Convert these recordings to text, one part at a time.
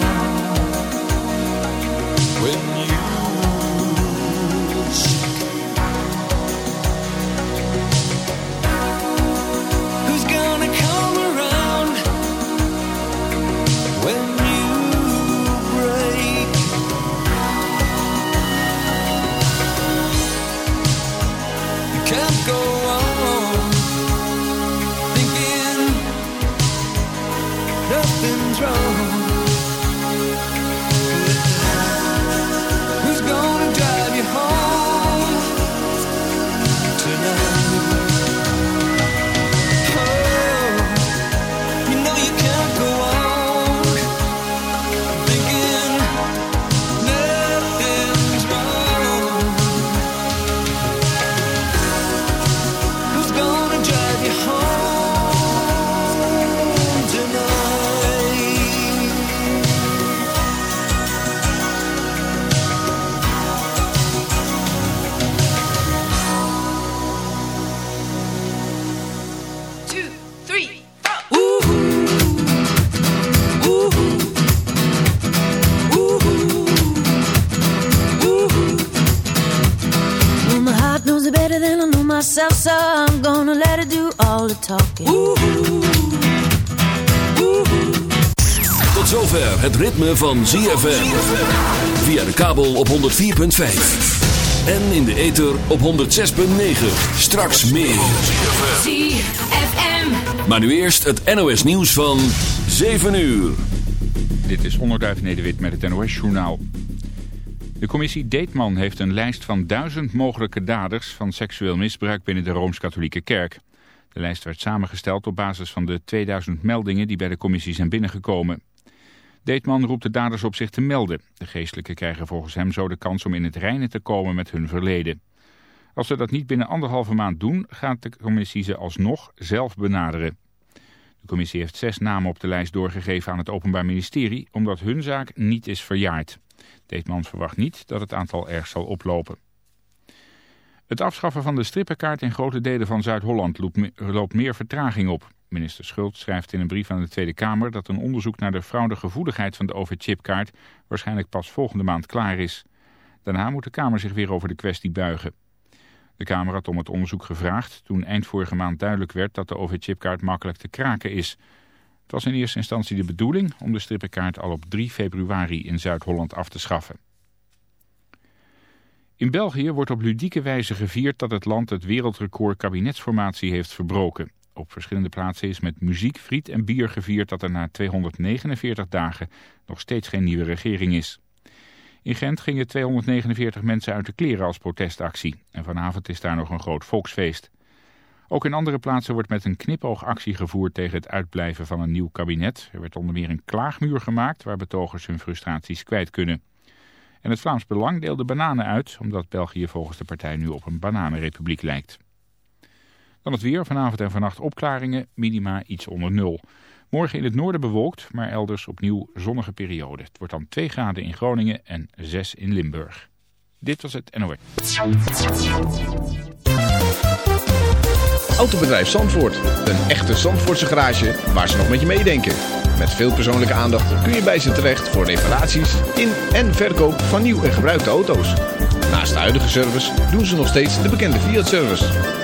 down. Het ritme van ZFM. Via de kabel op 104.5. En in de ether op 106.9. Straks meer. ZFM. Maar nu eerst het NOS nieuws van 7 uur. Dit is Onderduif Nederwit met het NOS journaal. De commissie Deetman heeft een lijst van duizend mogelijke daders van seksueel misbruik binnen de Rooms-Katholieke Kerk. De lijst werd samengesteld op basis van de 2000 meldingen die bij de commissie zijn binnengekomen. Deetman roept de daders op zich te melden. De geestelijken krijgen volgens hem zo de kans om in het reinen te komen met hun verleden. Als ze dat niet binnen anderhalve maand doen, gaat de commissie ze alsnog zelf benaderen. De commissie heeft zes namen op de lijst doorgegeven aan het Openbaar Ministerie, omdat hun zaak niet is verjaard. Deetman verwacht niet dat het aantal erg zal oplopen. Het afschaffen van de strippenkaart in grote delen van Zuid-Holland loopt meer vertraging op. Minister Schult schrijft in een brief aan de Tweede Kamer dat een onderzoek naar de fraudegevoeligheid van de OV-chipkaart waarschijnlijk pas volgende maand klaar is. Daarna moet de Kamer zich weer over de kwestie buigen. De Kamer had om het onderzoek gevraagd toen eind vorige maand duidelijk werd dat de OV-chipkaart makkelijk te kraken is. Het was in eerste instantie de bedoeling om de strippenkaart al op 3 februari in Zuid-Holland af te schaffen. In België wordt op ludieke wijze gevierd dat het land het wereldrecord kabinetsformatie heeft verbroken. Op verschillende plaatsen is met muziek, friet en bier gevierd dat er na 249 dagen nog steeds geen nieuwe regering is. In Gent gingen 249 mensen uit de kleren als protestactie. En vanavond is daar nog een groot volksfeest. Ook in andere plaatsen wordt met een knipoogactie gevoerd tegen het uitblijven van een nieuw kabinet. Er werd onder meer een klaagmuur gemaakt waar betogers hun frustraties kwijt kunnen. En het Vlaams Belang deelde bananen uit, omdat België volgens de partij nu op een bananenrepubliek lijkt. Dan het weer, vanavond en vannacht opklaringen, minima iets onder nul. Morgen in het noorden bewolkt, maar elders opnieuw zonnige periode. Het wordt dan 2 graden in Groningen en 6 in Limburg. Dit was het NOS. Autobedrijf Zandvoort. Een echte Zandvoortse garage waar ze nog met je meedenken. Met veel persoonlijke aandacht kun je bij ze terecht voor reparaties in en verkoop van nieuw en gebruikte auto's. Naast de huidige service doen ze nog steeds de bekende Fiat-service.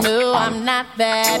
no, I'm not that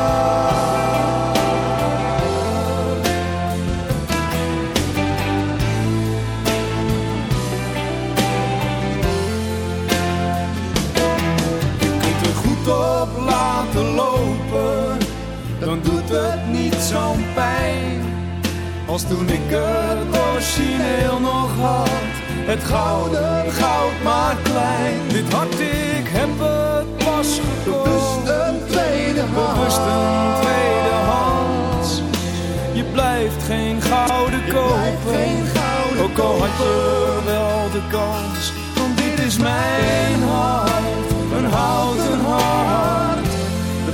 Als toen ik het origineel nog had, het gouden goud maar klein. Dit hart, ik heb het pas gekocht. Bewust een tweede hand. Bewust een tweede hand. Je blijft geen gouden kopen. Ook al had je wel de kans. Want dit is mijn hart, een houten hart.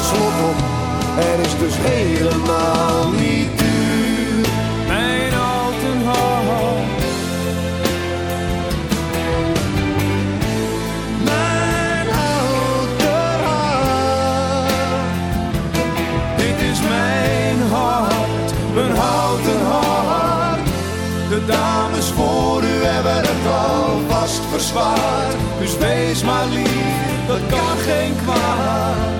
Geen slot op. Er is dus helemaal niet duur. Mijn houten hart. Mijn houten hart. Dit is mijn hart, mijn houten hart. De dames voor u hebben het alvast verzwaard. Dus wees maar lief, dat kan geen kwaad.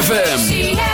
ZFM.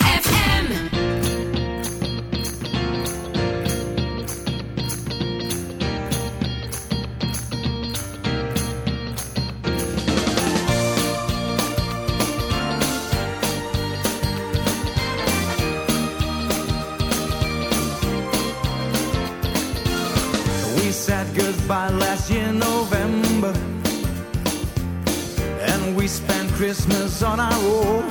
on our own.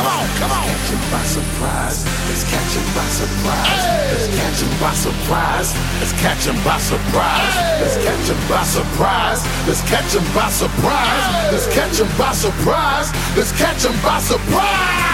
Come on, come on. Catch 'em by surprise. Let's catch 'em by surprise. Let's catch 'em by surprise. Let's catch 'em by surprise. Let's catch 'em by surprise. Let's catch 'em by surprise. Let's catch 'em by surprise. Let's catch 'em by surprise.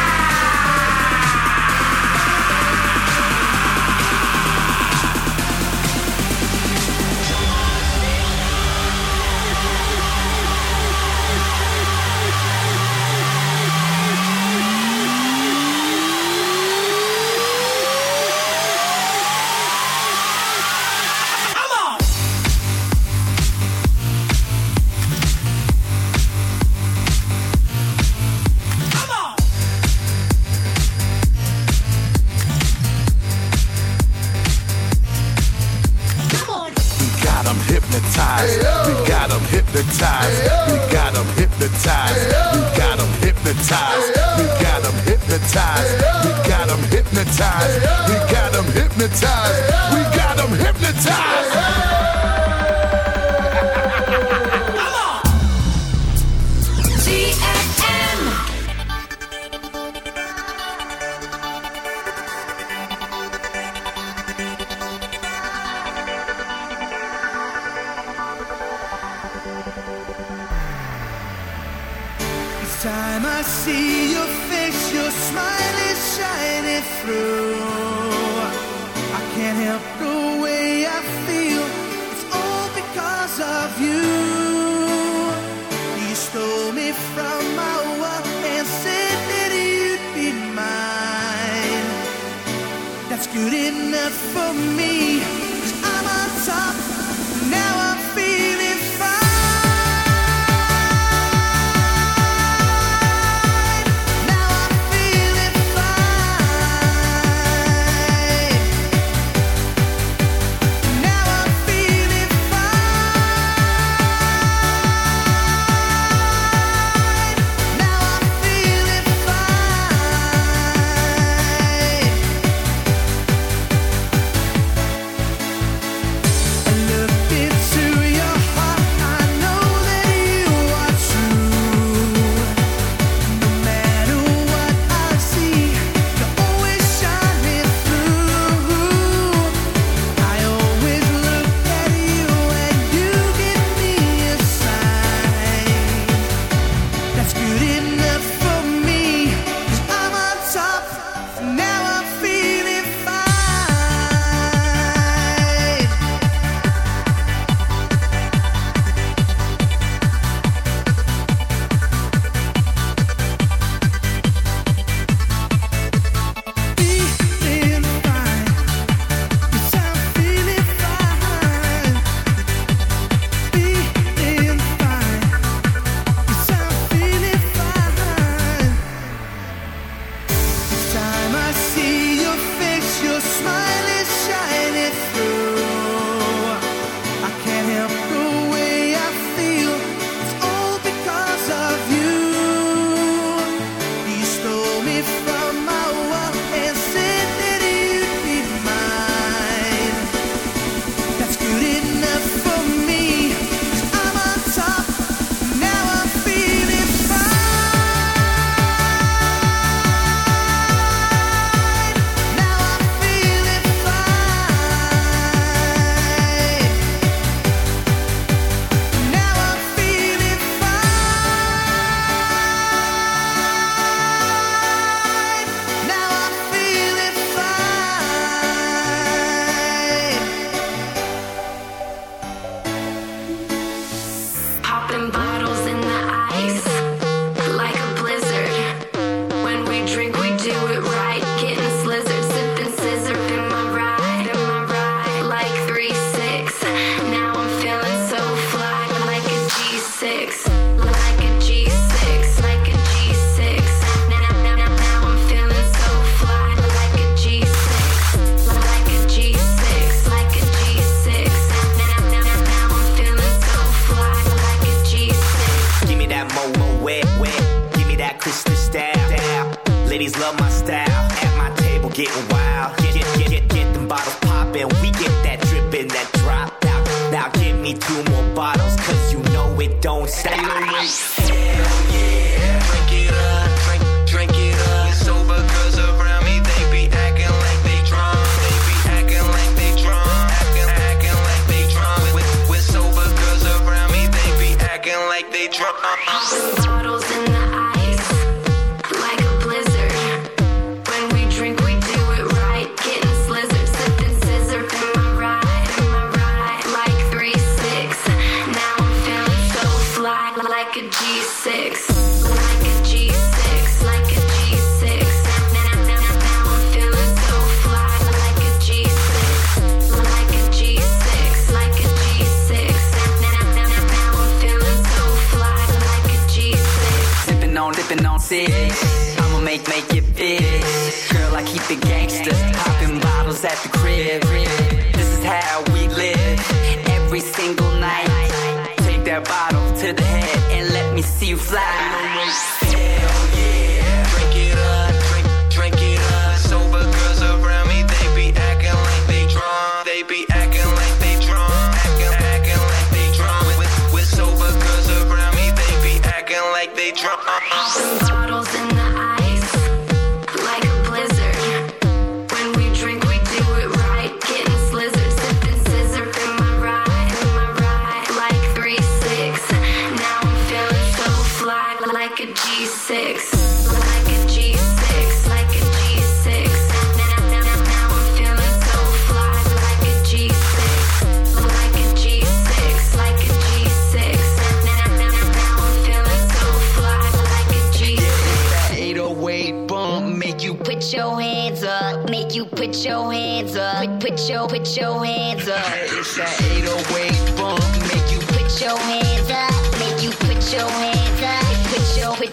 time I see your face, your smile is shining through. I can't help the way I feel. It's all because of you. You stole me from my world and said that you'd be mine. That's good enough for me.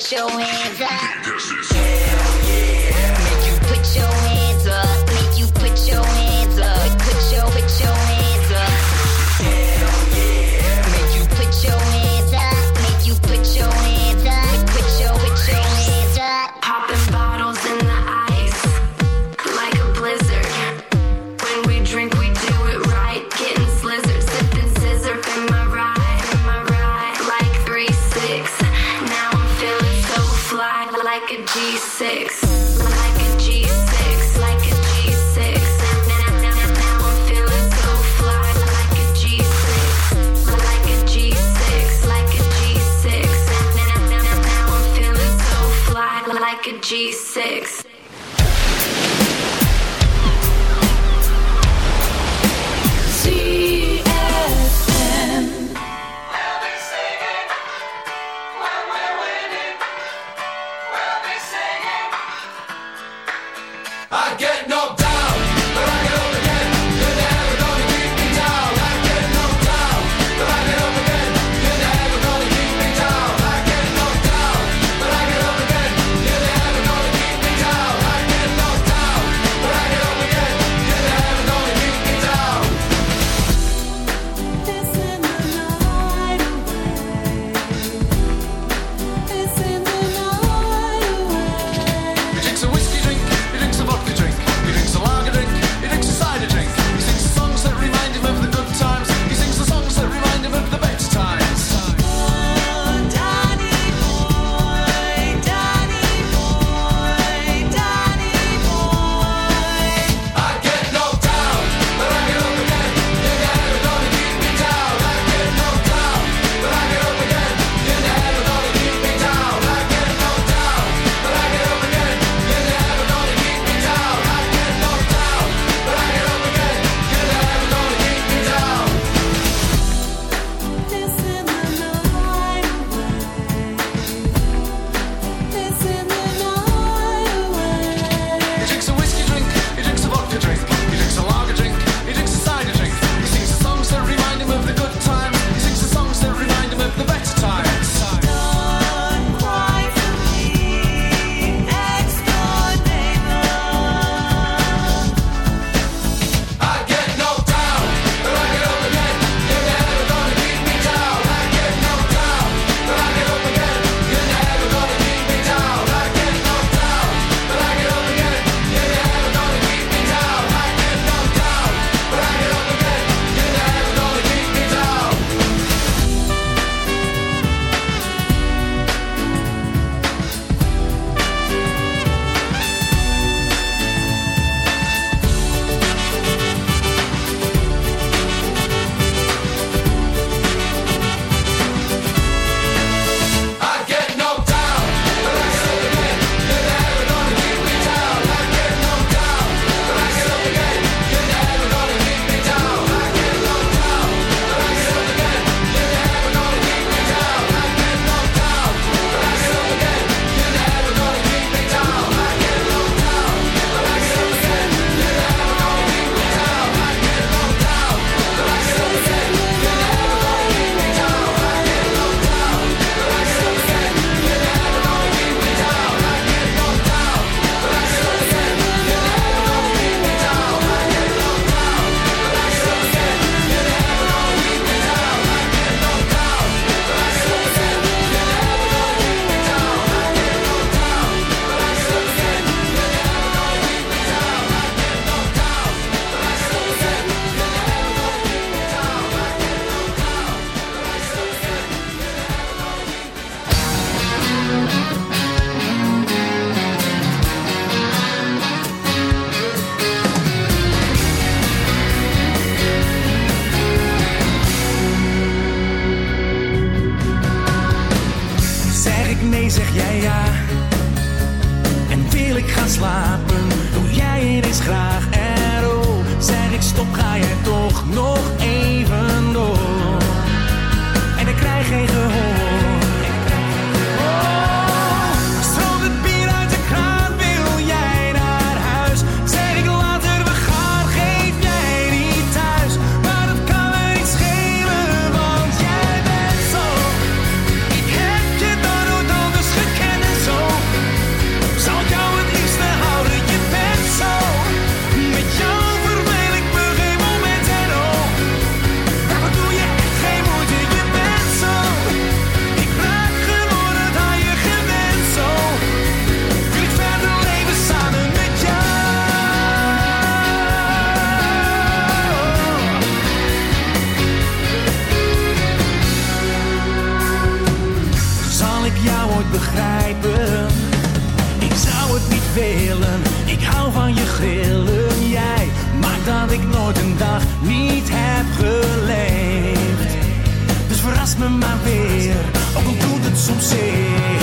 Put your hands up. Dat ik nooit een dag niet heb geleefd. Dus verras me maar weer, ook al doet het soms zeer.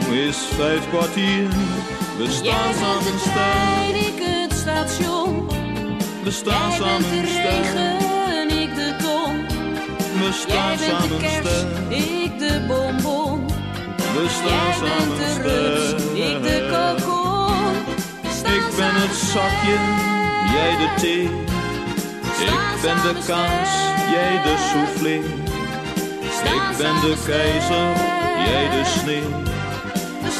is vijf kwartier. We staan samen trein, ik het station. we staan samen de regen, ik de ton. We Jij staan bent de samen kerst, sterk, ik de bonbon. we staan samen de rups, ik de kokon. Ik ben het zakje, jij de thee. Ik ben de kaas, jij de soufflé. Ik ben de keizer, jij de sneeuw.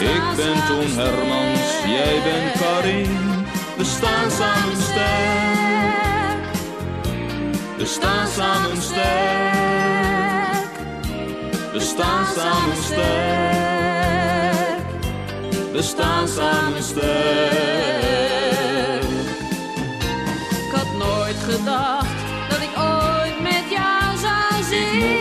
Ik ben Toon Hermans, jij bent Karin. We staan samen sterk. We staan samen sterk. We staan samen sterk. We staan samen sterk. Ik had nooit gedacht dat ik ooit met jou zou zingen.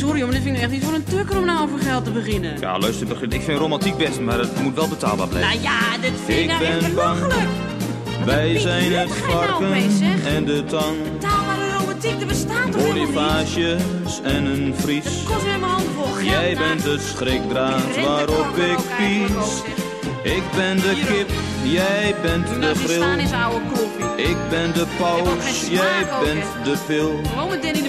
Sorry, maar dit vind ik echt niet voor een tukker om nou over geld te beginnen. Ja, luister, begin- ik vind romantiek best, maar het moet wel betaalbaar blijven. Nou ja, dit vind ik, Ik nou echt belachelijk. Wij zijn het nou varken en de tang. Betaalbare romantiek, er bestaat toch? Bonifages en een vries. Kost weer mijn handen vol geld. Jij bent de schrikdraad waarop ik pies. Ik ben de kip, jij bent de nou staan grill. is oude koffie. Ik ben de paus, jij bent de pil. Gewoon met Danny de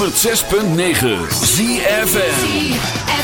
106.9 ZFN